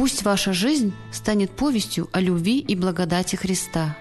Пусть ваша жизнь станет повестью о любви и благодати Христа.